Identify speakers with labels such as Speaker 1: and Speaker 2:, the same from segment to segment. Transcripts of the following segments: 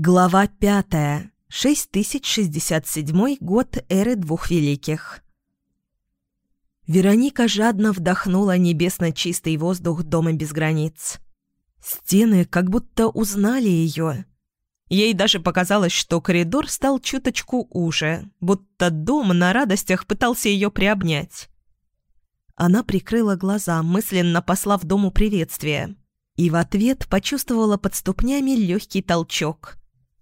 Speaker 1: Глава пятая. 6067 год эры двух великих. Вероника жадно вдохнула небесно чистый воздух дома без границ. Стены как будто узнали ее. Ей даже показалось, что коридор стал чуточку уже, будто дом на радостях пытался ее приобнять. Она прикрыла глаза, мысленно послав дому приветствие, и в ответ почувствовала под ступнями легкий толчок –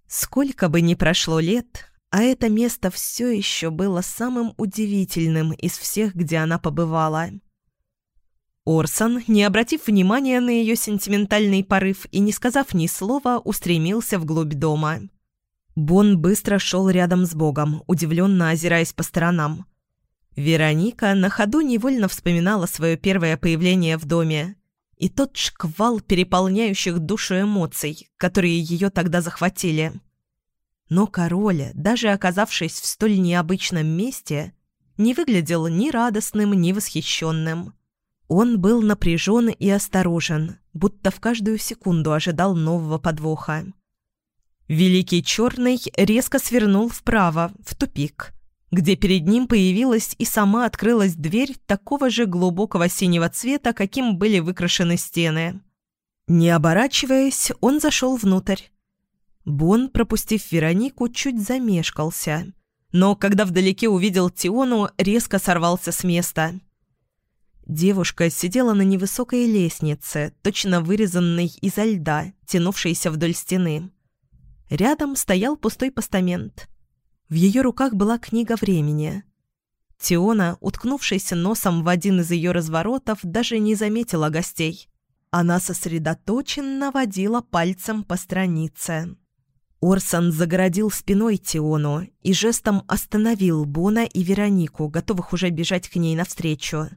Speaker 1: Сколько бы ни прошло лет, а это место все еще было самым удивительным из всех, где она побывала. Орсон, не обратив внимания на ее сентиментальный порыв и не сказав ни слова, устремился вглубь дома. Бон быстро шел рядом с Богом, удивленно озираясь по сторонам. Вероника на ходу невольно вспоминала свое первое появление в доме и тот шквал переполняющих душу эмоций, которые ее тогда захватили. Но король, даже оказавшись в столь необычном месте, не выглядел ни радостным, ни восхищенным. Он был напряжен и осторожен, будто в каждую секунду ожидал нового подвоха. Великий Черный резко свернул вправо, в тупик – где перед ним появилась и сама открылась дверь такого же глубокого синего цвета, каким были выкрашены стены. Не оборачиваясь, он зашел внутрь. Бон, пропустив Веронику, чуть замешкался, но когда вдалеке увидел Тиону, резко сорвался с места. Девушка сидела на невысокой лестнице, точно вырезанной изо льда, тянувшейся вдоль стены. Рядом стоял пустой постамент – в ее руках была книга времени. Тиона, уткнувшись носом в один из ее разворотов, даже не заметила гостей. Она сосредоточенно водила пальцем по странице. Орсон загородил спиной Тиону и жестом остановил Бона и Веронику, готовых уже бежать к ней навстречу.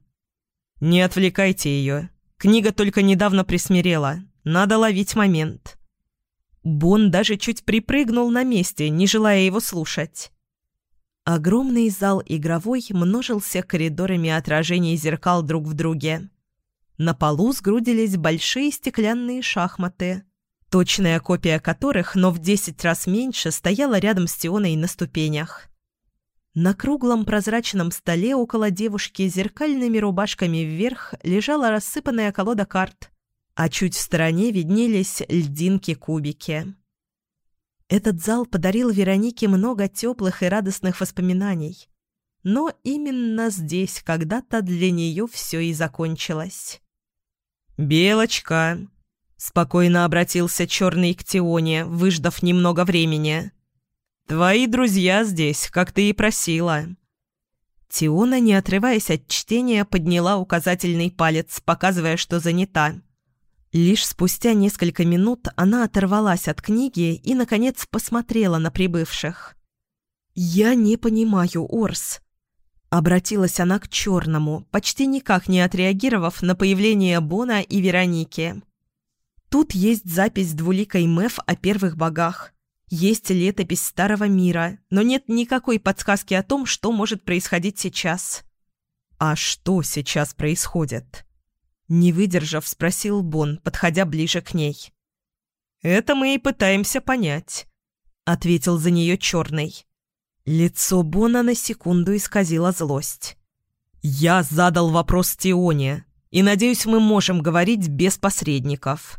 Speaker 1: «Не отвлекайте ее. Книга только недавно присмирела. Надо ловить момент». Бон даже чуть припрыгнул на месте, не желая его слушать. Огромный зал игровой множился коридорами отражений зеркал друг в друге. На полу сгрудились большие стеклянные шахматы, точная копия которых, но в десять раз меньше, стояла рядом с Тионой на ступенях. На круглом прозрачном столе около девушки зеркальными рубашками вверх лежала рассыпанная колода карт – а чуть в стороне виднелись льдинки-кубики. Этот зал подарил Веронике много теплых и радостных воспоминаний. Но именно здесь когда-то для нее все и закончилось. «Белочка!» — спокойно обратился черный к Тионе, выждав немного времени. «Твои друзья здесь, как ты и просила». Тиона, не отрываясь от чтения, подняла указательный палец, показывая, что занята. Лишь спустя несколько минут она оторвалась от книги и, наконец, посмотрела на прибывших. «Я не понимаю, Орс», — обратилась она к черному, почти никак не отреагировав на появление Бона и Вероники. «Тут есть запись двуликой Мэв о первых богах. Есть летопись Старого Мира, но нет никакой подсказки о том, что может происходить сейчас». «А что сейчас происходит?» Не выдержав, спросил Бон, подходя ближе к ней. «Это мы и пытаемся понять», — ответил за нее черный. Лицо Бона на секунду исказило злость. «Я задал вопрос Тионе, и, надеюсь, мы можем говорить без посредников».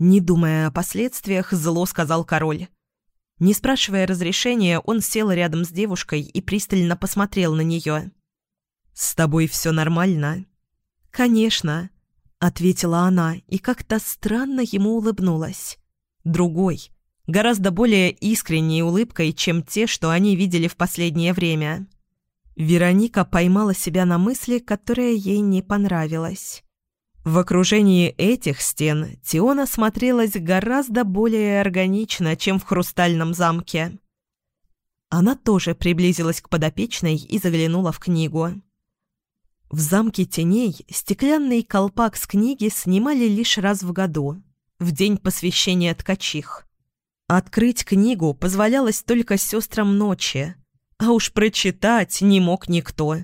Speaker 1: Не думая о последствиях, зло сказал король. Не спрашивая разрешения, он сел рядом с девушкой и пристально посмотрел на нее. «С тобой все нормально?» «Конечно», — ответила она и как-то странно ему улыбнулась. Другой, гораздо более искренней улыбкой, чем те, что они видели в последнее время. Вероника поймала себя на мысли, которая ей не понравилась. В окружении этих стен Тиона смотрелась гораздо более органично, чем в хрустальном замке. Она тоже приблизилась к подопечной и заглянула в книгу. В замке теней стеклянный колпак с книги снимали лишь раз в году, в день посвящения ткачих. Открыть книгу позволялось только сестрам ночи, а уж прочитать не мог никто.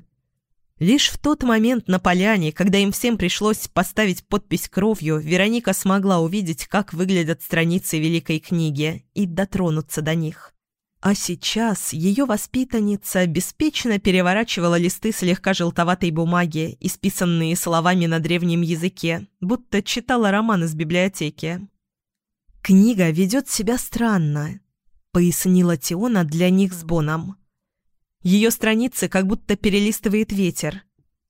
Speaker 1: Лишь в тот момент на поляне, когда им всем пришлось поставить подпись кровью, Вероника смогла увидеть, как выглядят страницы Великой книги, и дотронуться до них. А сейчас ее воспитанница беспечно переворачивала листы слегка желтоватой бумаги, исписанные словами на древнем языке, будто читала роман из библиотеки. «Книга ведет себя странно», — пояснила Тиона для них с Боном. Ее страницы как будто перелистывает ветер.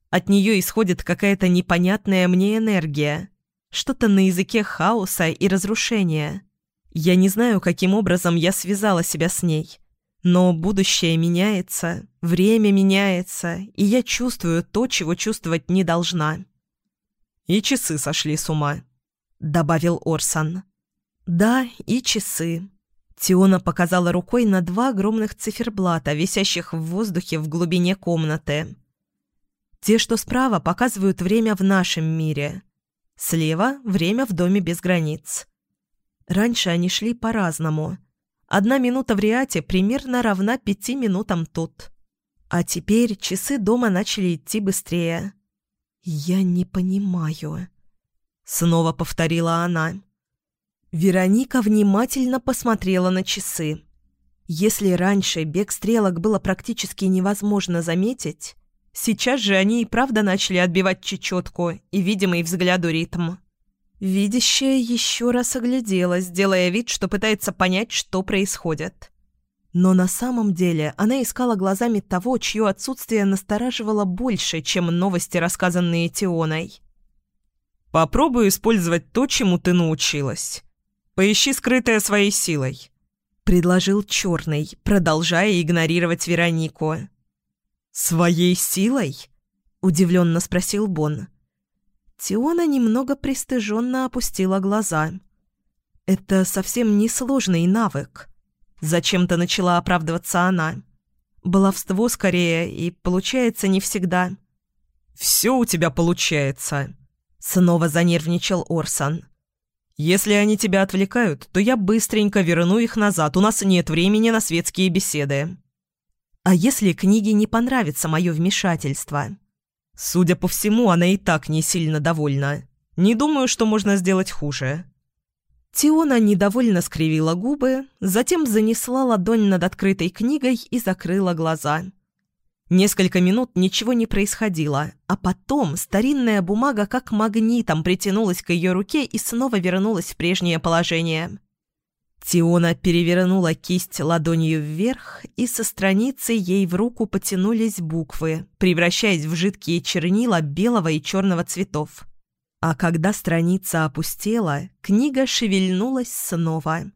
Speaker 1: От нее исходит какая-то непонятная мне энергия. Что-то на языке хаоса и разрушения. Я не знаю, каким образом я связала себя с ней. Но будущее меняется, время меняется, и я чувствую то, чего чувствовать не должна. «И часы сошли с ума», — добавил Орсон. «Да, и часы», Тиона показала рукой на два огромных циферблата, висящих в воздухе в глубине комнаты. Те, что справа, показывают время в нашем мире. Слева – время в доме без границ. Раньше они шли по-разному. Одна минута в Риате примерно равна пяти минутам тут. А теперь часы дома начали идти быстрее. «Я не понимаю», — снова повторила она. Вероника внимательно посмотрела на часы. Если раньше бег стрелок было практически невозможно заметить, сейчас же они и правда начали отбивать чечетку и видимый взгляду ритм. Видящая еще раз огляделась, делая вид, что пытается понять, что происходит. Но на самом деле она искала глазами того, чье отсутствие настораживало больше, чем новости, рассказанные Тионой. «Попробую использовать то, чему ты научилась», Поищи скрытое своей силой», — предложил Черный, продолжая игнорировать Веронику. «Своей силой?» — удивленно спросил Бон. Тиона немного пристыженно опустила глаза. «Это совсем не сложный навык». Зачем-то начала оправдываться она. Баловство скорее, и получается не всегда. «Все у тебя получается», — снова занервничал Орсон. Если они тебя отвлекают, то я быстренько верну их назад, у нас нет времени на светские беседы. А если книге не понравится мое вмешательство? Судя по всему, она и так не сильно довольна. Не думаю, что можно сделать хуже. Тиона недовольно скривила губы, затем занесла ладонь над открытой книгой и закрыла глаза. Несколько минут ничего не происходило, а потом старинная бумага как магнитом притянулась к ее руке и снова вернулась в прежнее положение. Тиона перевернула кисть ладонью вверх, и со страницы ей в руку потянулись буквы, превращаясь в жидкие чернила белого и черного цветов. А когда страница опустела, книга шевельнулась снова.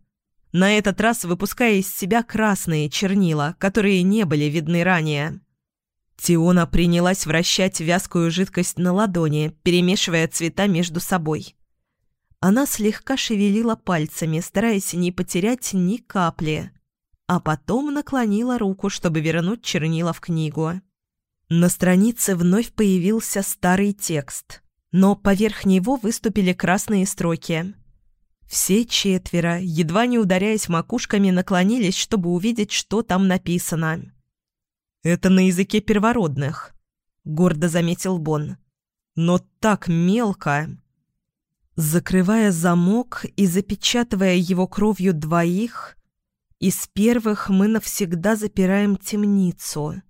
Speaker 1: На этот раз выпуская из себя красные чернила, которые не были видны ранее. Тиона принялась вращать вязкую жидкость на ладони, перемешивая цвета между собой. Она слегка шевелила пальцами, стараясь не потерять ни капли, а потом наклонила руку, чтобы вернуть чернила в книгу. На странице вновь появился старый текст, но поверх него выступили красные строки. Все четверо, едва не ударяясь макушками, наклонились, чтобы увидеть, что там написано. «Это на языке первородных», — гордо заметил Бон. «Но так мелко». Закрывая замок и запечатывая его кровью двоих, из первых мы навсегда запираем темницу.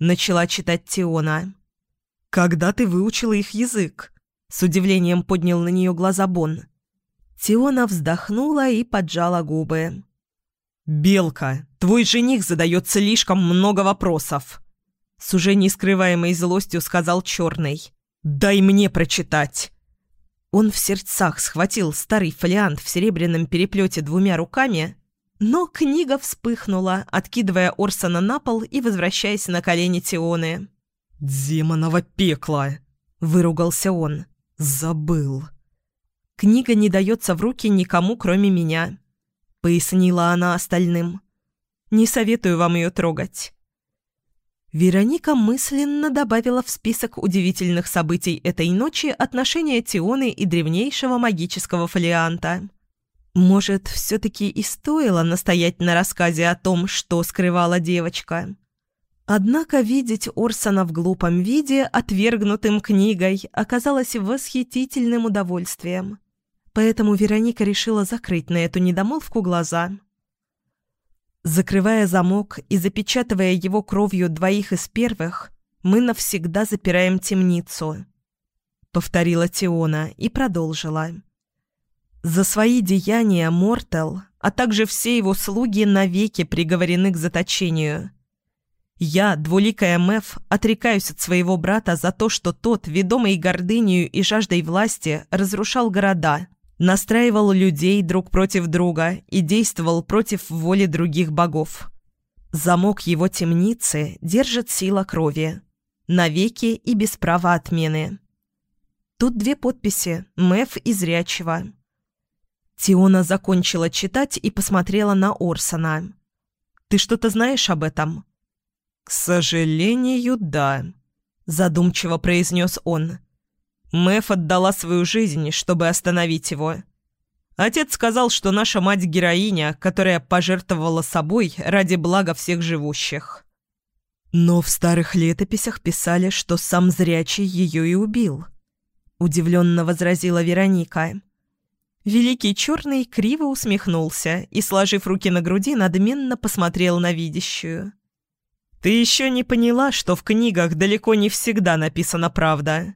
Speaker 1: Начала читать Тиона. «Когда ты выучила их язык?» С удивлением поднял на нее глаза Бон. Тиона вздохнула и поджала губы. «Белка, твой жених задает слишком много вопросов!» С уже нескрываемой злостью сказал Черный. «Дай мне прочитать!» Он в сердцах схватил старый фолиант в серебряном переплете двумя руками, но книга вспыхнула, откидывая Орсона на пол и возвращаясь на колени Тионы. «Демоново пекло!» — выругался он. «Забыл!» Книга не дается в руки никому, кроме меня. — пояснила она остальным. «Не советую вам ее трогать». Вероника мысленно добавила в список удивительных событий этой ночи отношения Тионы и древнейшего магического фолианта. Может, все-таки и стоило настоять на рассказе о том, что скрывала девочка. Однако видеть Орсона в глупом виде, отвергнутым книгой, оказалось восхитительным удовольствием. Поэтому Вероника решила закрыть на эту недомолвку глаза. Закрывая замок и запечатывая его кровью двоих из первых, мы навсегда запираем темницу. Повторила Тиона и продолжила. За свои деяния Мортел, а также все его слуги навеки приговорены к заточению. Я, двуликая Мэв, отрекаюсь от своего брата за то, что тот, ведомый гордынею и жаждой власти, разрушал города, настраивал людей друг против друга и действовал против воли других богов. Замок его темницы держит сила крови. Навеки и без права отмены. Тут две подписи «Мэв» и «Зрячего». Тиона закончила читать и посмотрела на Орсона. «Ты что-то знаешь об этом?» «К сожалению, да», — задумчиво произнес он. Мэф отдала свою жизнь, чтобы остановить его. Отец сказал, что наша мать – героиня, которая пожертвовала собой ради блага всех живущих. Но в старых летописях писали, что сам зрячий ее и убил. Удивленно возразила Вероника. Великий Черный криво усмехнулся и, сложив руки на груди, надменно посмотрел на видящую. «Ты еще не поняла, что в книгах далеко не всегда написана правда.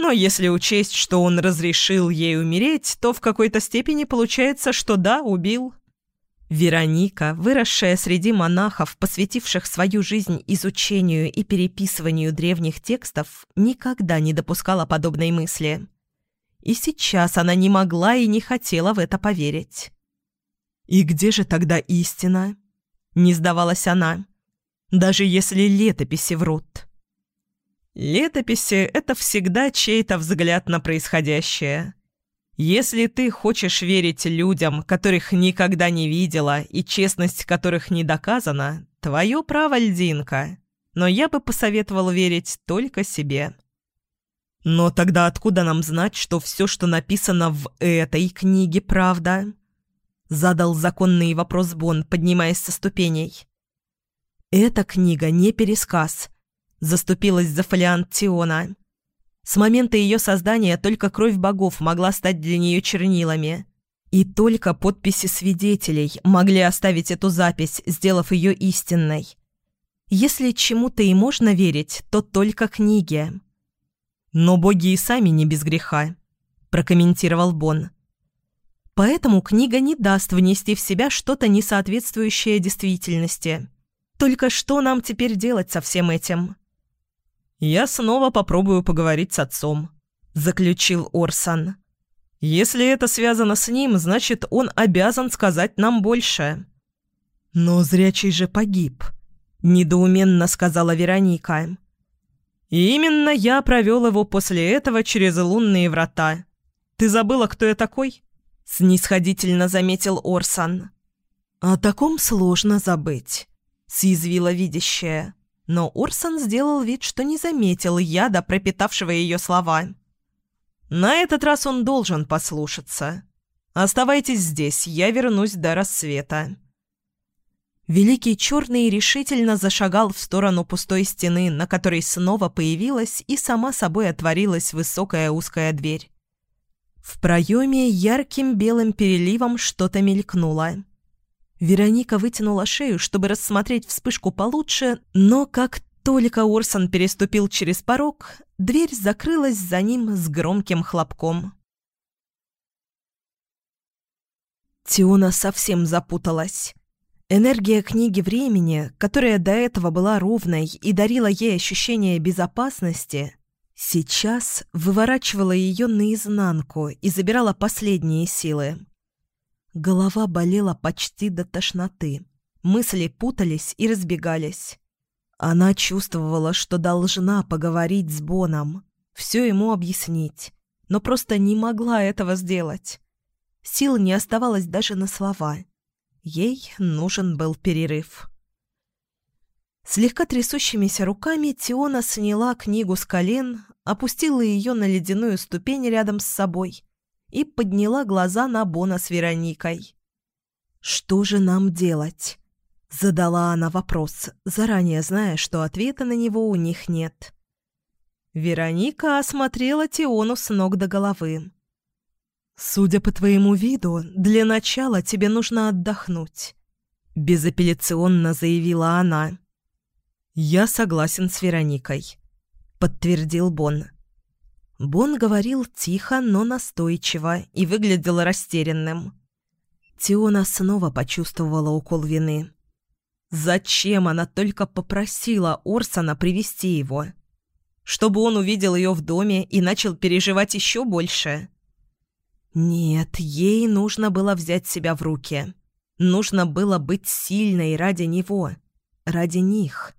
Speaker 1: Но если учесть, что он разрешил ей умереть, то в какой-то степени получается, что да, убил». Вероника, выросшая среди монахов, посвятивших свою жизнь изучению и переписыванию древних текстов, никогда не допускала подобной мысли. И сейчас она не могла и не хотела в это поверить. «И где же тогда истина?» – не сдавалась она. «Даже если летописи врут». «Летописи – это всегда чей-то взгляд на происходящее. Если ты хочешь верить людям, которых никогда не видела и честность которых не доказана, твое право, льдинка. Но я бы посоветовал верить только себе». «Но тогда откуда нам знать, что все, что написано в этой книге, правда?» Задал законный вопрос Бон, поднимаясь со ступеней. «Эта книга не пересказ», — заступилась за фолиант Тиона. С момента ее создания только кровь богов могла стать для нее чернилами. И только подписи свидетелей могли оставить эту запись, сделав ее истинной. Если чему-то и можно верить, то только книге. «Но боги и сами не без греха», – прокомментировал Бон. «Поэтому книга не даст внести в себя что-то несоответствующее действительности. Только что нам теперь делать со всем этим?» «Я снова попробую поговорить с отцом», – заключил Орсан. «Если это связано с ним, значит, он обязан сказать нам больше». «Но зрячий же погиб», – недоуменно сказала Вероника. И именно я провел его после этого через лунные врата. Ты забыла, кто я такой?» — снисходительно заметил Орсан. «О таком сложно забыть», — съязвила видящая. Но Орсан сделал вид, что не заметил яда, пропитавшего ее слова. «На этот раз он должен послушаться. Оставайтесь здесь, я вернусь до рассвета». Великий Черный решительно зашагал в сторону пустой стены, на которой снова появилась и сама собой отворилась высокая узкая дверь. В проеме ярким белым переливом что-то мелькнуло. Вероника вытянула шею, чтобы рассмотреть вспышку получше, но как только Орсон переступил через порог, дверь закрылась за ним с громким хлопком. Тиона совсем запуталась. Энергия книги времени, которая до этого была ровной и дарила ей ощущение безопасности, сейчас выворачивала ее наизнанку и забирала последние силы. Голова болела почти до тошноты. Мысли путались и разбегались. Она чувствовала, что должна поговорить с Боном, все ему объяснить, но просто не могла этого сделать. Сил не оставалось даже на слова — Ей нужен был перерыв. Слегка трясущимися руками Тиона сняла книгу с колен, опустила ее на ледяную ступень рядом с собой и подняла глаза на Бона с Вероникой. «Что же нам делать?» – Задала она вопрос, заранее зная, что ответа на него у них нет. Вероника осмотрела Тиону с ног до головы. «Судя по твоему виду, для начала тебе нужно отдохнуть», — безапелляционно заявила она. «Я согласен с Вероникой», — подтвердил Бон. Бон говорил тихо, но настойчиво и выглядел растерянным. Тиона снова почувствовала укол вины. Зачем она только попросила Орсона привести его? Чтобы он увидел ее в доме и начал переживать еще больше? Нет, ей нужно было взять себя в руки. Нужно было быть сильной ради него, ради них.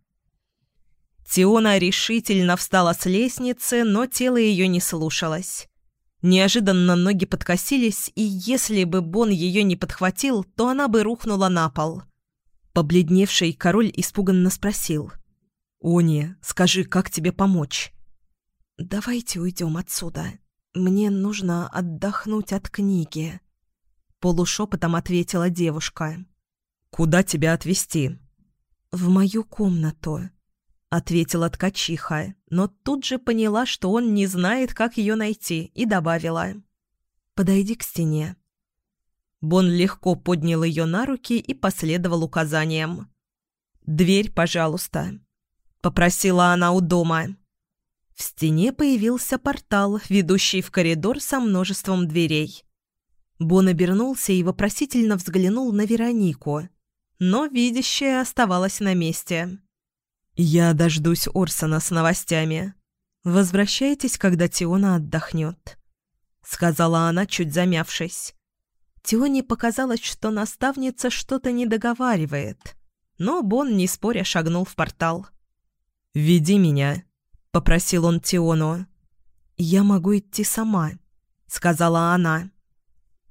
Speaker 1: Тиона решительно встала с лестницы, но тело ее не слушалось. Неожиданно ноги подкосились, и если бы Бон ее не подхватил, то она бы рухнула на пол. Побледневший король испуганно спросил. «Они, скажи, как тебе помочь?» «Давайте уйдем отсюда. Мне нужно отдохнуть от книги», — полушепотом ответила девушка. «Куда тебя отвезти?» «В мою комнату», — ответила ткачиха, но тут же поняла, что он не знает, как ее найти, и добавила. «Подойди к стене». Бон легко поднял ее на руки и последовал указаниям. «Дверь, пожалуйста», — попросила она у дома. В стене появился портал, ведущий в коридор со множеством дверей. Бон обернулся и вопросительно взглянул на Веронику, но видящая оставалась на месте. «Я дождусь Орсона с новостями. Возвращайтесь, когда Тиона отдохнет», — сказала она, чуть замявшись. Тионе показалось, что наставница что-то не договаривает, но Бон, не споря, шагнул в портал. «Веди меня», — попросил он Тиону. «Я могу идти сама», — сказала она.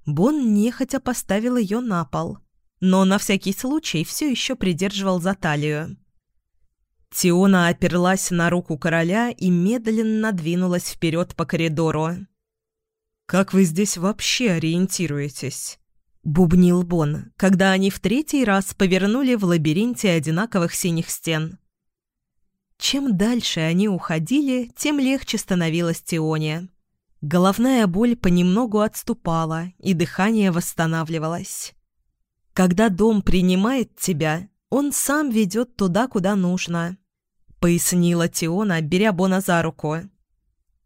Speaker 1: Бон нехотя поставил ее на пол, но на всякий случай все еще придерживал за талию. Тиона оперлась на руку короля и медленно двинулась вперед по коридору. «Как вы здесь вообще ориентируетесь?» — бубнил Бон, когда они в третий раз повернули в лабиринте одинаковых синих стен. Чем дальше они уходили, тем легче становилась Тионе. Головная боль понемногу отступала, и дыхание восстанавливалось. Когда дом принимает тебя, он сам ведет туда, куда нужно, — пояснила Тиона, беря Бона за руку.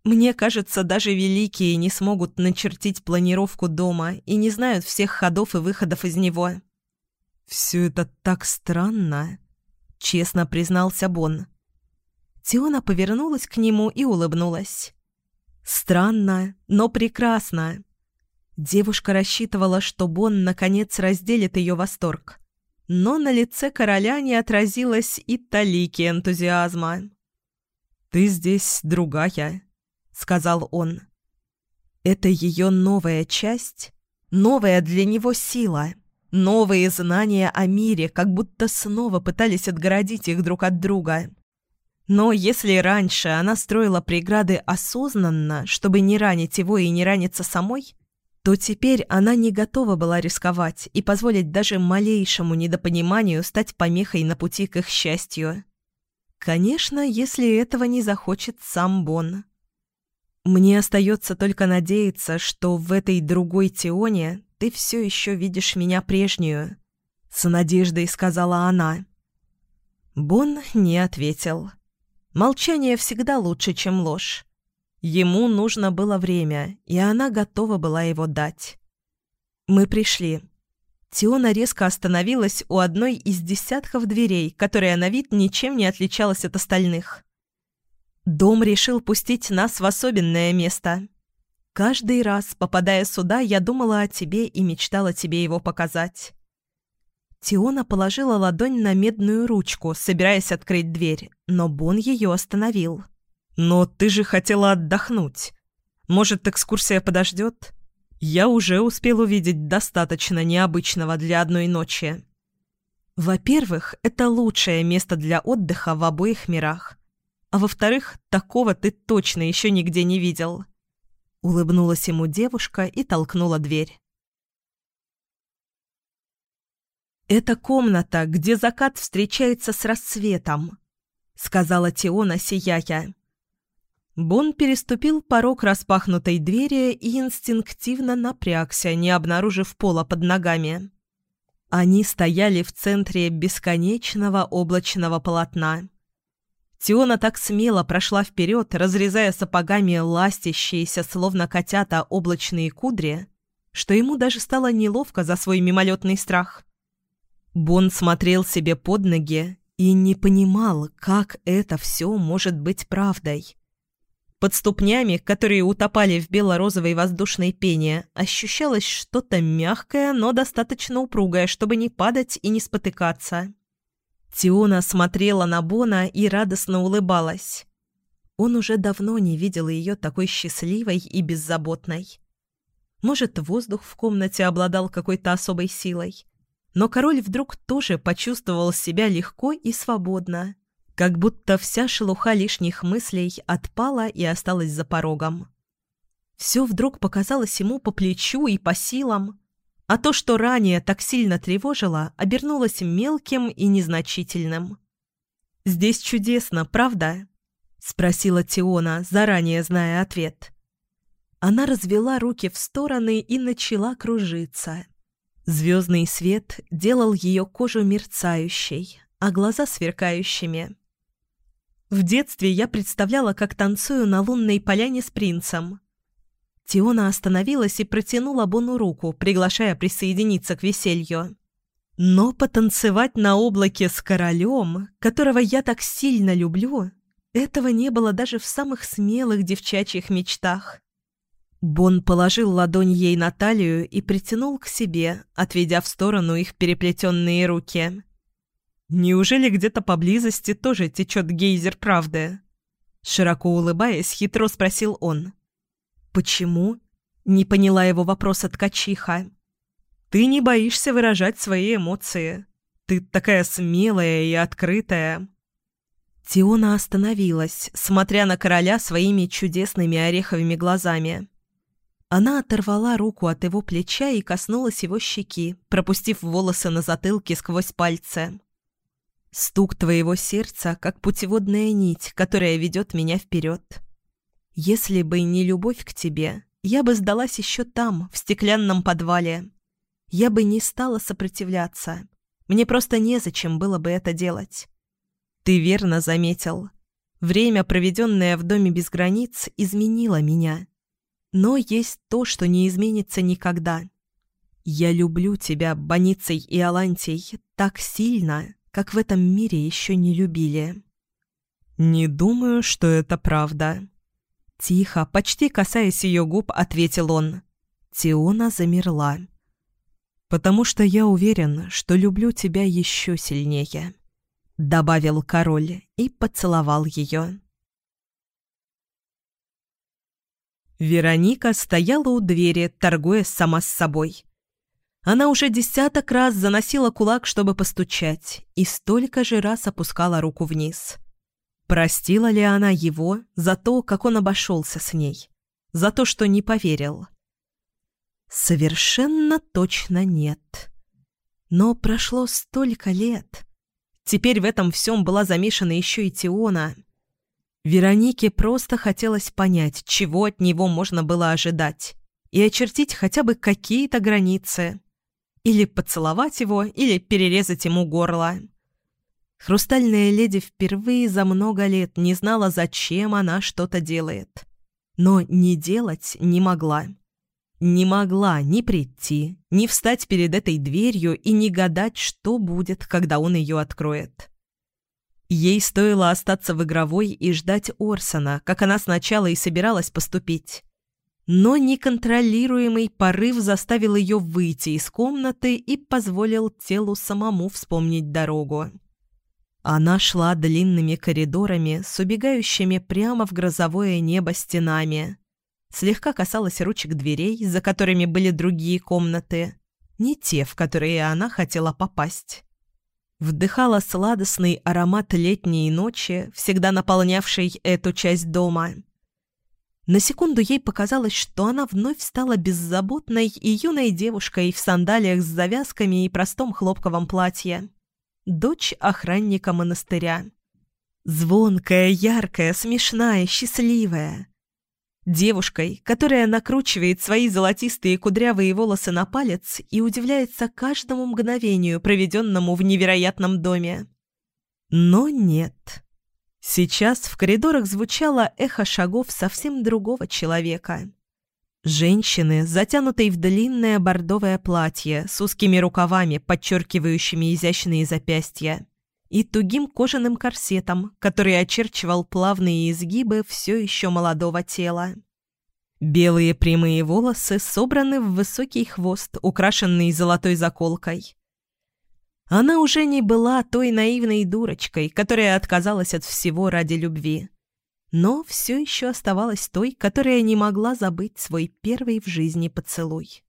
Speaker 1: Мне кажется, даже великие не смогут начертить планировку дома и не знают всех ходов и выходов из него. «Все это так странно», — честно признался Бон. Тиона повернулась к нему и улыбнулась. «Странно, но прекрасно». Девушка рассчитывала, что Бон наконец разделит ее восторг. Но на лице короля не отразилось и талики энтузиазма. «Ты здесь другая», — сказал он. «Это ее новая часть, новая для него сила, новые знания о мире, как будто снова пытались отгородить их друг от друга. Но если раньше она строила преграды осознанно, чтобы не ранить его и не раниться самой, то теперь она не готова была рисковать и позволить даже малейшему недопониманию стать помехой на пути к их счастью. Конечно, если этого не захочет сам Бон. Мне остается только надеяться, что в этой другой Тионе ты все еще видишь меня прежнюю», — с надеждой сказала она. Бон не ответил. Молчание всегда лучше, чем ложь. Ему нужно было время, и она готова была его дать. Мы пришли. Тиона резко остановилась у одной из десятков дверей, которая на вид ничем не отличалась от остальных. Дом решил пустить нас в особенное место. Каждый раз, попадая сюда, я думала о тебе и мечтала тебе его показать. Тиона положила ладонь на медную ручку, собираясь открыть дверь, но Бон ее остановил. «Но ты же хотела отдохнуть. Может, экскурсия подождет? Я уже успел увидеть достаточно необычного для одной ночи». Во-первых, это лучшее место для отдыха в обоих мирах. А во-вторых, такого ты точно еще нигде не видел». Улыбнулась ему девушка и толкнула дверь. «Это комната, где закат встречается с рассветом», — сказала Тиона, сияя. Бон переступил порог распахнутой двери и инстинктивно напрягся, не обнаружив пола под ногами. Они стояли в центре бесконечного облачного полотна. Тиона так смело прошла вперед, разрезая сапогами ластящиеся, словно котята, облачные кудри, что ему даже стало неловко за свой мимолетный страх. Бон смотрел себе под ноги и не понимал, как это все может быть правдой. Под ступнями, которые утопали в бело-розовой воздушной пене, ощущалось что-то мягкое, но достаточно упругое, чтобы не падать и не спотыкаться. Тиона смотрела на Бона и радостно улыбалась. Он уже давно не видел ее такой счастливой и беззаботной. Может, воздух в комнате обладал какой-то особой силой. Но король вдруг тоже почувствовал себя легко и свободно. Как будто вся шелуха лишних мыслей отпала и осталась за порогом. Все вдруг показалось ему по плечу и по силам, а то, что ранее так сильно тревожило, обернулось мелким и незначительным. «Здесь чудесно, правда?» — спросила Тиона, заранее зная ответ. Она развела руки в стороны и начала кружиться. Звездный свет делал ее кожу мерцающей, а глаза сверкающими. В детстве я представляла, как танцую на лунной поляне с принцем. Тиона остановилась и протянула Бону руку, приглашая присоединиться к веселью. Но потанцевать на облаке с королем, которого я так сильно люблю, этого не было даже в самых смелых девчачьих мечтах. Бон положил ладонь ей на талию и притянул к себе, отведя в сторону их переплетенные руки. Неужели где-то поблизости тоже течет гейзер правды? Широко улыбаясь, хитро спросил он. «Почему?» — не поняла его вопроса ткачиха. «Ты не боишься выражать свои эмоции. Ты такая смелая и открытая». Тиона остановилась, смотря на короля своими чудесными ореховыми глазами. Она оторвала руку от его плеча и коснулась его щеки, пропустив волосы на затылке сквозь пальцы. Стук твоего сердца, как путеводная нить, которая ведет меня вперед. Если бы не любовь к тебе, я бы сдалась еще там, в стеклянном подвале. Я бы не стала сопротивляться. Мне просто незачем было бы это делать. Ты верно заметил. Время, проведенное в доме без границ, изменило меня. Но есть то, что не изменится никогда. Я люблю тебя, Боницей и Алантий, так сильно, как в этом мире еще не любили. «Не думаю, что это правда». Тихо, почти касаясь ее губ, ответил он. Тиона замерла. «Потому что я уверен, что люблю тебя еще сильнее», — добавил король и поцеловал ее. Вероника стояла у двери, торгуя сама с собой. Она уже десяток раз заносила кулак, чтобы постучать, и столько же раз опускала руку вниз. Простила ли она его за то, как он обошелся с ней? За то, что не поверил? Совершенно точно нет. Но прошло столько лет. Теперь в этом всем была замешана еще и Тиона. Веронике просто хотелось понять, чего от него можно было ожидать, и очертить хотя бы какие-то границы. Или поцеловать его, или перерезать ему горло. Хрустальная леди впервые за много лет не знала, зачем она что-то делает. Но не делать не могла. Не могла ни прийти, ни встать перед этой дверью и не гадать, что будет, когда он ее откроет. Ей стоило остаться в игровой и ждать Орсона, как она сначала и собиралась поступить. Но неконтролируемый порыв заставил ее выйти из комнаты и позволил телу самому вспомнить дорогу. Она шла длинными коридорами с убегающими прямо в грозовое небо стенами. Слегка касалась ручек дверей, за которыми были другие комнаты, не те, в которые она хотела попасть. Вдыхала сладостный аромат летней ночи, всегда наполнявший эту часть дома – На секунду ей показалось, что она вновь стала беззаботной и юной девушкой в сандалиях с завязками и простом хлопковом платье. Дочь охранника монастыря. Звонкая, яркая, смешная, счастливая. Девушкой, которая накручивает свои золотистые кудрявые волосы на палец и удивляется каждому мгновению, проведенному в невероятном доме. Но нет. Сейчас в коридорах звучало эхо шагов совсем другого человека. Женщины, затянутой в длинное бордовое платье с узкими рукавами, подчеркивающими изящные запястья и тугим кожаным корсетом, который очерчивал плавные изгибы все еще молодого тела. Белые прямые волосы собраны в высокий хвост, украшенный золотой заколкой. Она уже не была той наивной дурочкой, которая отказалась от всего ради любви, но все еще оставалась той, которая не могла забыть свой первый в жизни поцелуй.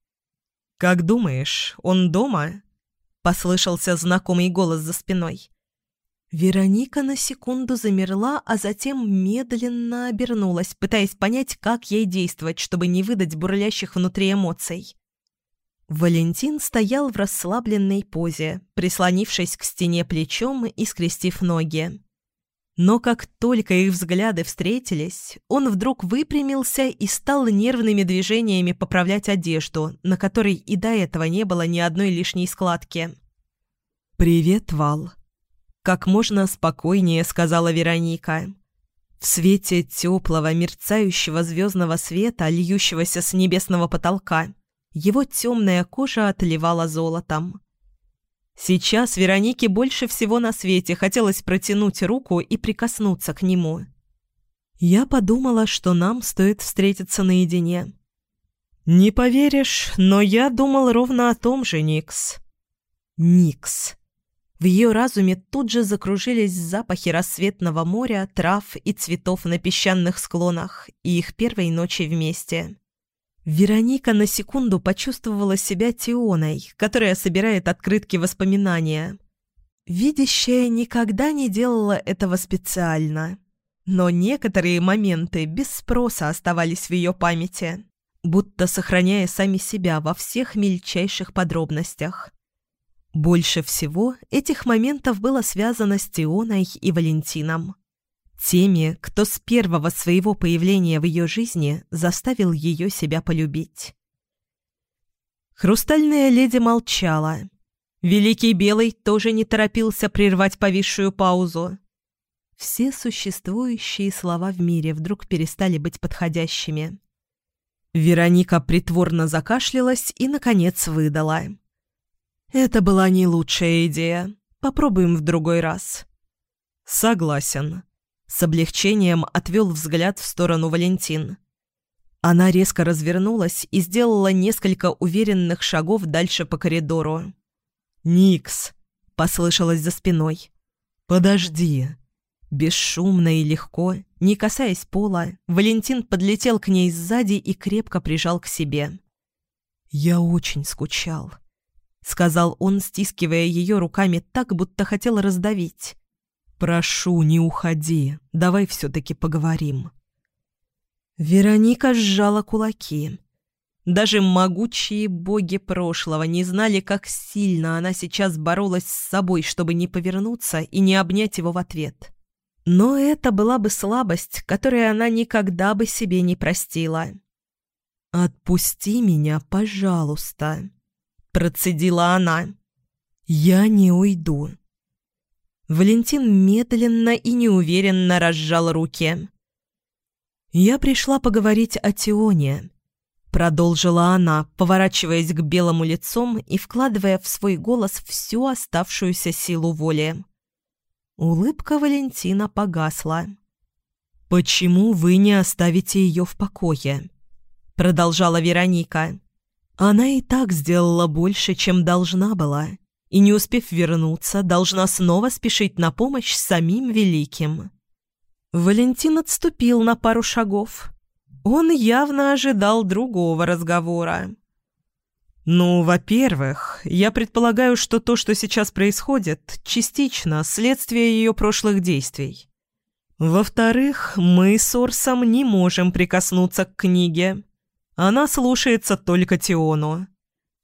Speaker 1: «Как думаешь, он дома?» — послышался знакомый голос за спиной. Вероника на секунду замерла, а затем медленно обернулась, пытаясь понять, как ей действовать, чтобы не выдать бурлящих внутри эмоций. Валентин стоял в расслабленной позе, прислонившись к стене плечом и скрестив ноги. Но как только их взгляды встретились, он вдруг выпрямился и стал нервными движениями поправлять одежду, на которой и до этого не было ни одной лишней складки. «Привет, Вал», как можно спокойнее сказала Вероника. В свете теплого, мерцающего звездного света, льющегося с небесного потолка, его темная кожа отливала золотом. Сейчас Веронике больше всего на свете хотелось протянуть руку и прикоснуться к нему. Я подумала, что нам стоит встретиться наедине. «Не поверишь, но я думал ровно о том же, Никс». «Никс». В ее разуме тут же закружились запахи рассветного моря, трав и цветов на песчаных склонах и их первой ночи вместе. Вероника на секунду почувствовала себя Тионой, которая собирает открытки воспоминания. Видящая никогда не делала этого специально, но некоторые моменты без спроса оставались в ее памяти, будто сохраняя сами себя во всех мельчайших подробностях. Больше всего этих моментов было связано с Тионой и Валентином. Теми, кто с первого своего появления в ее жизни заставил ее себя полюбить. Хрустальная леди молчала. Великий Белый тоже не торопился прервать повисшую паузу. Все существующие слова в мире вдруг перестали быть подходящими. Вероника притворно закашлялась и, наконец, выдала – это была не лучшая идея. Попробуем в другой раз. Согласен. С облегчением отвел взгляд в сторону Валентин. Она резко развернулась и сделала несколько уверенных шагов дальше по коридору. «Никс!» — послышалось за спиной. «Подожди!» Бесшумно и легко, не касаясь пола, Валентин подлетел к ней сзади и крепко прижал к себе. «Я очень скучал», — сказал он, стискивая ее руками так, будто хотел раздавить. «Прошу, не уходи. Давай все-таки поговорим». Вероника сжала кулаки. Даже могучие боги прошлого не знали, как сильно она сейчас боролась с собой, чтобы не повернуться и не обнять его в ответ. Но это была бы слабость, которую она никогда бы себе не простила. «Отпусти меня, пожалуйста», процедила она. «Я не уйду». Валентин медленно и неуверенно разжал руки. «Я пришла поговорить о Тионе», — продолжила она, поворачиваясь к белому лицом и вкладывая в свой голос всю оставшуюся силу воли. Улыбка Валентина погасла. «Почему вы не оставите ее в покое?» — продолжала Вероника. Она и так сделала больше, чем должна была, и, не успев вернуться, должна снова спешить на помощь самим великим. Валентин отступил на пару шагов. Он явно ожидал другого разговора. «Ну, во-первых, я предполагаю, что то, что сейчас происходит, частично следствие ее прошлых действий. Во-вторых, мы с Орсом не можем прикоснуться к книге. Она слушается только Тиону.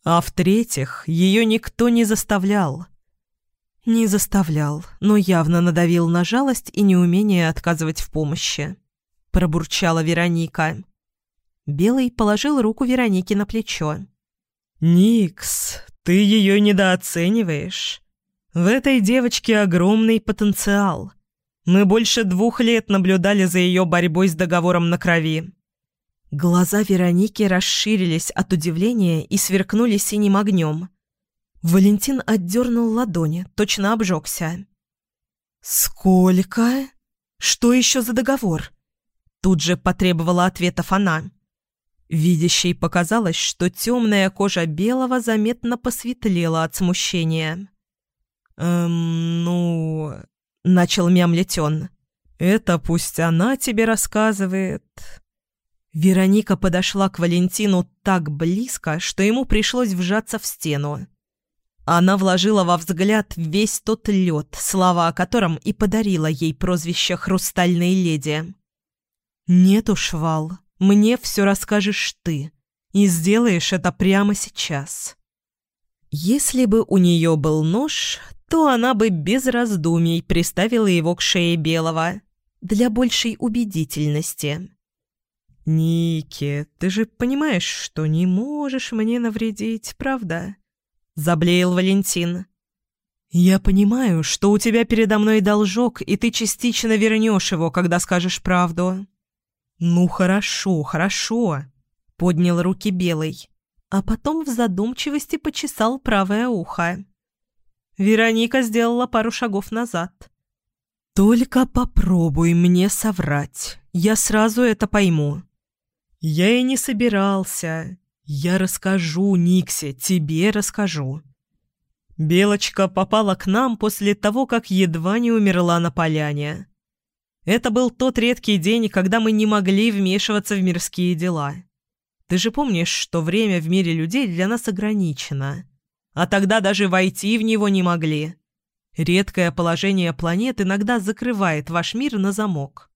Speaker 1: А в-третьих, ее никто не заставлял. Не заставлял, но явно надавил на жалость и неумение отказывать в помощи. Пробурчала Вероника. Белый положил руку Веронике на плечо. «Никс, ты ее недооцениваешь. В этой девочке огромный потенциал. Мы больше двух лет наблюдали за ее борьбой с договором на крови. Глаза Вероники расширились от удивления и сверкнули синим огнем. Валентин отдернул ладони, точно обжегся. «Сколько? Что еще за договор?» Тут же потребовала ответов она. Видящей показалось, что темная кожа белого заметно посветлела от смущения. «Эм, ну...» — начал мямлить он. «Это пусть она тебе рассказывает. Вероника подошла к Валентину так близко, что ему пришлось вжаться в стену. Она вложила во взгляд весь тот лед, слава о котором и подарила ей прозвище «Хрустальной леди». «Нет уж, Вал, мне все расскажешь ты, и сделаешь это прямо сейчас». Если бы у нее был нож, то она бы без раздумий приставила его к шее Белого для большей убедительности. «Ники, ты же понимаешь, что не можешь мне навредить, правда?» — заблеял Валентин. «Я понимаю, что у тебя передо мной должок, и ты частично вернешь его, когда скажешь правду». «Ну хорошо, хорошо», — поднял руки Белый, а потом в задумчивости почесал правое ухо. Вероника сделала пару шагов назад. «Только попробуй мне соврать, я сразу это пойму». «Я и не собирался. Я расскажу, Никсе, тебе расскажу». Белочка попала к нам после того, как едва не умерла на поляне. Это был тот редкий день, когда мы не могли вмешиваться в мирские дела. Ты же помнишь, что время в мире людей для нас ограничено. А тогда даже войти в него не могли. Редкое положение планет иногда закрывает ваш мир на замок.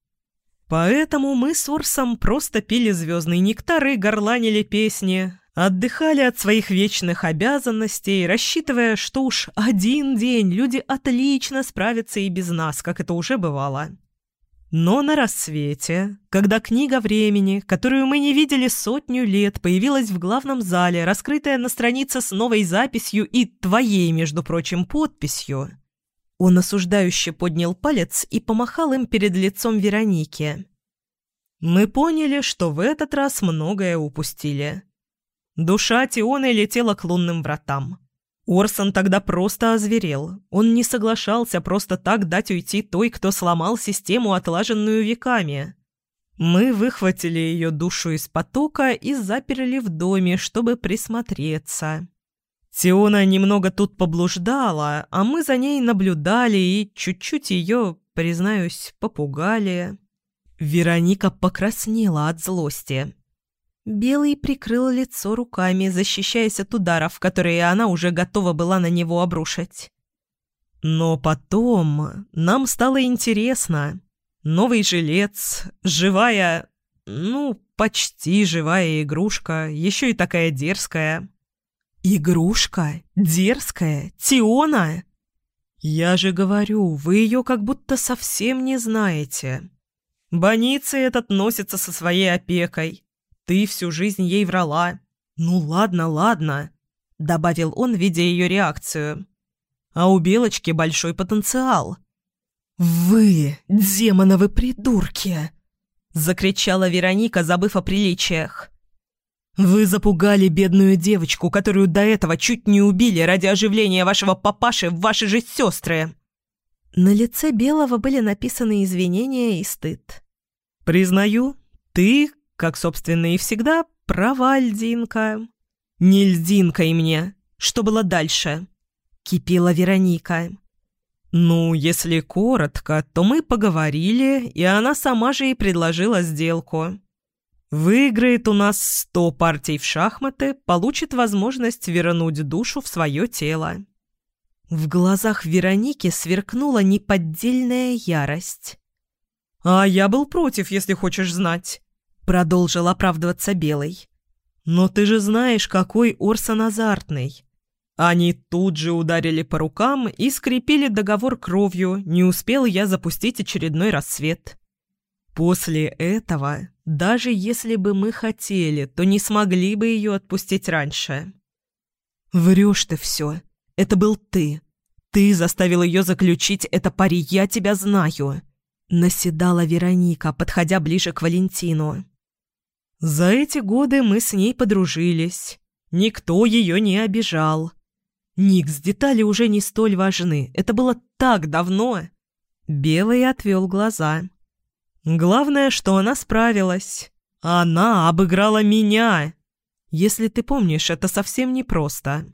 Speaker 1: Поэтому мы с Орсом просто пили звездный нектар и горланили песни, отдыхали от своих вечных обязанностей, рассчитывая, что уж один день люди отлично справятся и без нас, как это уже бывало. Но на рассвете, когда книга времени, которую мы не видели сотню лет, появилась в главном зале, раскрытая на странице с новой записью и твоей, между прочим, подписью, он осуждающе поднял палец и помахал им перед лицом Вероники. «Мы поняли, что в этот раз многое упустили. Душа Тионы летела к лунным вратам. Орсон тогда просто озверел. Он не соглашался просто так дать уйти той, кто сломал систему, отлаженную веками. Мы выхватили ее душу из потока и заперли в доме, чтобы присмотреться». Тиона немного тут поблуждала, а мы за ней наблюдали и чуть-чуть ее, признаюсь, попугали. Вероника покраснела от злости. Белый прикрыл лицо руками, защищаясь от ударов, которые она уже готова была на него обрушить. Но потом нам стало интересно. Новый жилец, живая, ну, почти живая игрушка, еще и такая дерзкая. «Игрушка? Дерзкая? Тиона?» «Я же говорю, вы ее как будто совсем не знаете. Больницы этот носится со своей опекой. Ты всю жизнь ей врала. Ну ладно, ладно», — добавил он, видя ее реакцию. «А у Белочки большой потенциал». «Вы, демоновы придурки!» — закричала Вероника, забыв о приличиях. Вы запугали бедную девочку, которую до этого чуть не убили ради оживления вашего папаши в ваши же сестры!» На лице Белого были написаны извинения и стыд. «Признаю, ты, как, собственно, и всегда, права, льдинка. Не льдинка и мне. Что было дальше?» Кипела Вероника. «Ну, если коротко, то мы поговорили, и она сама же и предложила сделку. Выиграет у нас сто партий в шахматы, получит возможность вернуть душу в свое тело. В глазах Вероники сверкнула неподдельная ярость. «А я был против, если хочешь знать», — продолжил оправдываться Белый. «Но ты же знаешь, какой Орсон азартный. Они тут же ударили по рукам и скрепили договор кровью, не успел я запустить очередной рассвет. После этого, даже если бы мы хотели, то не смогли бы ее отпустить раньше. Врешь ты все. Это был ты. Ты заставил ее заключить это пари, я тебя знаю. Наседала Вероника, подходя ближе к Валентину. За эти годы мы с ней подружились. Никто ее не обижал. Никс, детали уже не столь важны. Это было так давно. Белый отвел глаза. Главное, что она справилась. Она обыграла меня. Если ты помнишь, это совсем непросто.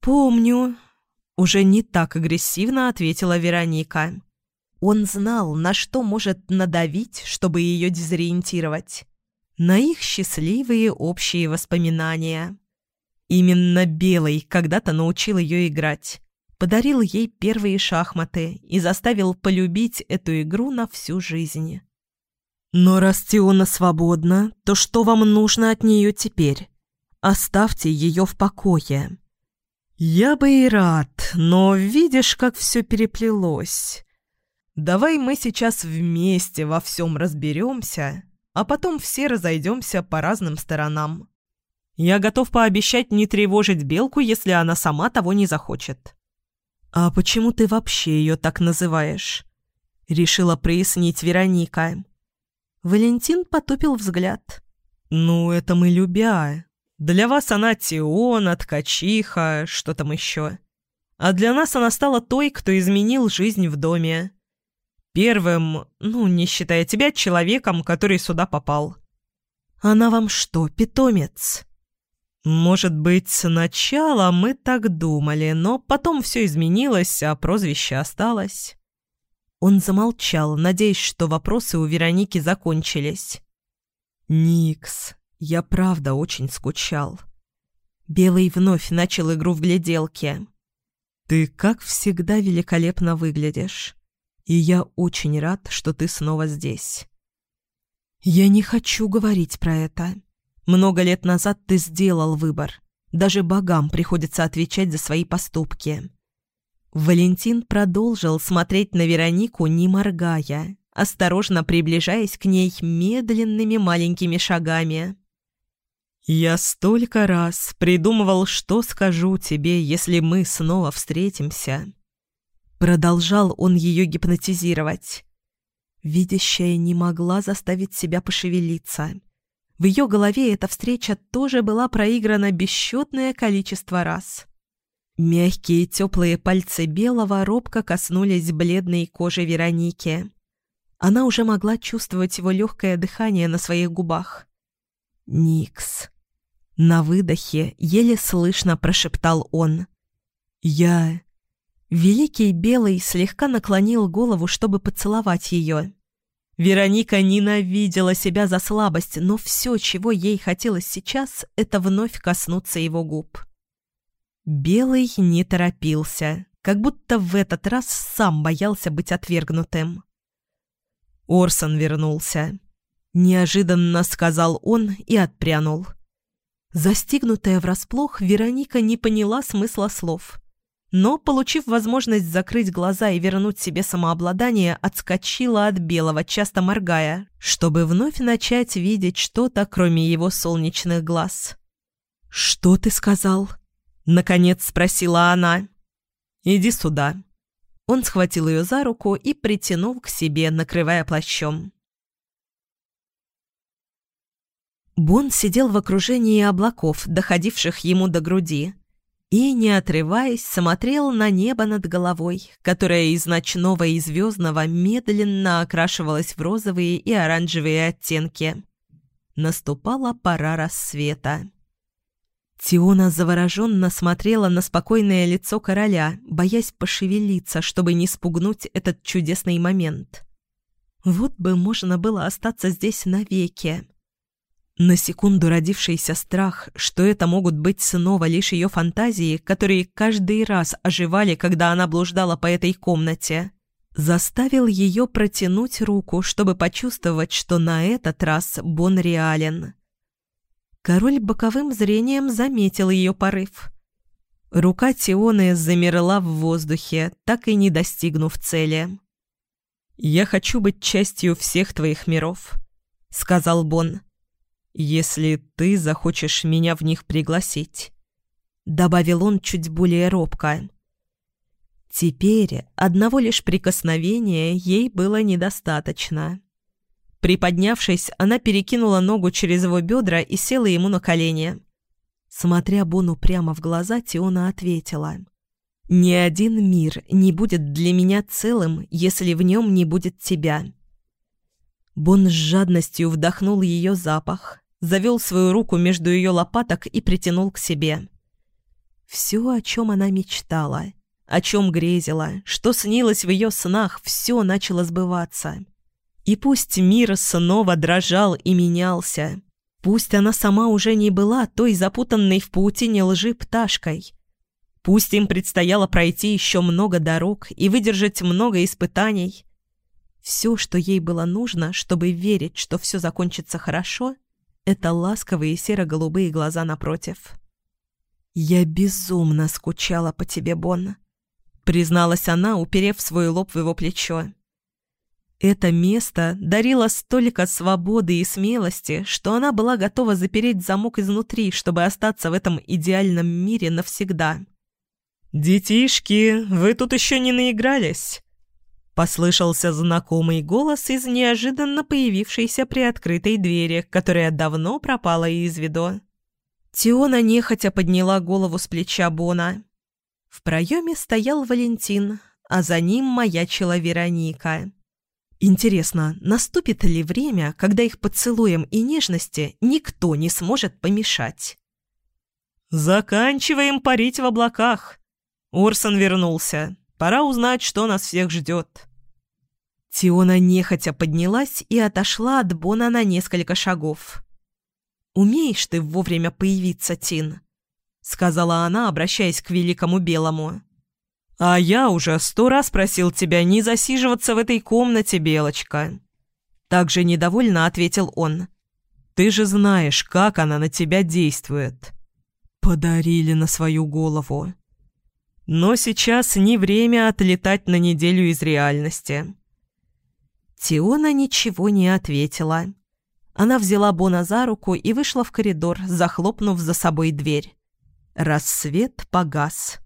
Speaker 1: Помню. Уже не так агрессивно ответила Вероника. Он знал, на что может надавить, чтобы ее дезориентировать. На их счастливые общие воспоминания. Именно Белый когда-то научил ее играть. Подарил ей первые шахматы и заставил полюбить эту игру на всю жизнь. «Но раз Тиона свободна, то что вам нужно от нее теперь? Оставьте ее в покое». «Я бы и рад, но видишь, как все переплелось. Давай мы сейчас вместе во всем разберемся, а потом все разойдемся по разным сторонам». Я готов пообещать не тревожить Белку, если она сама того не захочет». «А почему ты вообще ее так называешь?» — решила прояснить Вероника. Валентин потупил взгляд. «Ну, это мы любя. Для вас она Тиона, Ткачиха, что там еще. А для нас она стала той, кто изменил жизнь в доме. Первым, ну, не считая тебя, человеком, который сюда попал». «Она вам что, питомец?» Может быть, сначала мы так думали, но потом все изменилось, а прозвище осталось. Он замолчал, надеясь, что вопросы у Вероники закончились. «Никс, я правда очень скучал». Белый вновь начал игру в гляделке. «Ты, как всегда, великолепно выглядишь, и я очень рад, что ты снова здесь». «Я не хочу говорить про это», много лет назад ты сделал выбор. Даже богам приходится отвечать за свои поступки. Валентин продолжил смотреть на Веронику, не моргая, осторожно приближаясь к ней медленными маленькими шагами. «Я столько раз придумывал, что скажу тебе, если мы снова встретимся». Продолжал он ее гипнотизировать. Видящая не могла заставить себя пошевелиться. В ее голове эта встреча тоже была проиграна бесчетное количество раз. Мягкие теплые пальцы белого робко коснулись бледной кожи Вероники. Она уже могла чувствовать его легкое дыхание на своих губах. «Никс». На выдохе еле слышно прошептал он. «Я...» Великий Белый слегка наклонил голову, чтобы поцеловать ее. Вероника ненавидела себя за слабость, но все, чего ей хотелось сейчас, это вновь коснуться его губ. Белый не торопился, как будто в этот раз сам боялся быть отвергнутым. Орсон вернулся. Неожиданно сказал он и отпрянул. Застигнутая врасплох, Вероника не поняла смысла слов но, получив возможность закрыть глаза и вернуть себе самообладание, отскочила от белого, часто моргая, чтобы вновь начать видеть что-то, кроме его солнечных глаз. «Что ты сказал?» — наконец спросила она. «Иди сюда». Он схватил ее за руку и притянул к себе, накрывая плащом. Бон сидел в окружении облаков, доходивших ему до груди и, не отрываясь, смотрел на небо над головой, которое из ночного и звездного медленно окрашивалось в розовые и оранжевые оттенки. Наступала пора рассвета. Тиона завороженно смотрела на спокойное лицо короля, боясь пошевелиться, чтобы не спугнуть этот чудесный момент. Вот бы можно было остаться здесь навеки. На секунду родившийся страх, что это могут быть снова лишь ее фантазии, которые каждый раз оживали, когда она блуждала по этой комнате, Заставил ее протянуть руку, чтобы почувствовать, что на этот раз Бон реален. Король боковым зрением заметил ее порыв. Рука Тионы замерла в воздухе, так и не достигнув цели. «Я хочу быть частью всех твоих миров», — сказал Бон. «Если ты захочешь меня в них пригласить», — добавил он чуть более робко. Теперь одного лишь прикосновения ей было недостаточно. Приподнявшись, она перекинула ногу через его бедра и села ему на колени. Смотря Бону прямо в глаза, Тиона ответила. «Ни один мир не будет для меня целым, если в нем не будет тебя». Бон с жадностью вдохнул ее запах, завел свою руку между ее лопаток и притянул к себе. Все, о чем она мечтала — о чем грезила, что снилось в ее снах, все начало сбываться. И пусть мир снова дрожал и менялся, пусть она сама уже не была той запутанной в паутине лжи пташкой, пусть им предстояло пройти еще много дорог и выдержать много испытаний, все, что ей было нужно, чтобы верить, что все закончится хорошо, это ласковые серо-голубые глаза напротив. «Я безумно скучала по тебе, Бонна призналась она, уперев свой лоб в его плечо. Это место дарило столько свободы и смелости, что она была готова запереть замок изнутри, чтобы остаться в этом идеальном мире навсегда. «Детишки, вы тут еще не наигрались?» Послышался знакомый голос из неожиданно появившейся приоткрытой двери, которая давно пропала из виду. Тиона нехотя подняла голову с плеча Бона. В проеме стоял Валентин, а за ним маячила Вероника. Интересно, наступит ли время, когда их поцелуем и нежности никто не сможет помешать? «Заканчиваем парить в облаках!» Орсон вернулся. «Пора узнать, что нас всех ждет». Тиона нехотя поднялась и отошла от Бона на несколько шагов. «Умеешь ты вовремя появиться, Тин?» сказала она, обращаясь к великому белому. «А я уже сто раз просил тебя не засиживаться в этой комнате, Белочка». Также недовольно ответил он. «Ты же знаешь, как она на тебя действует». Подарили на свою голову. Но сейчас не время отлетать на неделю из реальности. Тиона ничего не ответила. Она взяла Бона за руку и вышла в коридор, захлопнув за собой дверь. Рассвет погас.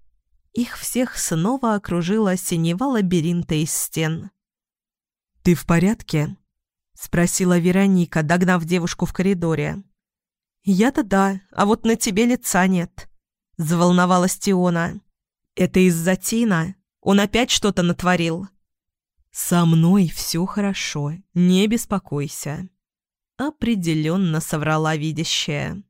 Speaker 1: Их всех снова окружила синева лабиринта из стен. «Ты в порядке?» — спросила Вероника, догнав девушку в коридоре. «Я-то да, а вот на тебе лица нет», — заволновалась Тиона. «Это из-за Тина? Он опять что-то натворил?» «Со мной все хорошо, не беспокойся», — определенно соврала видящая.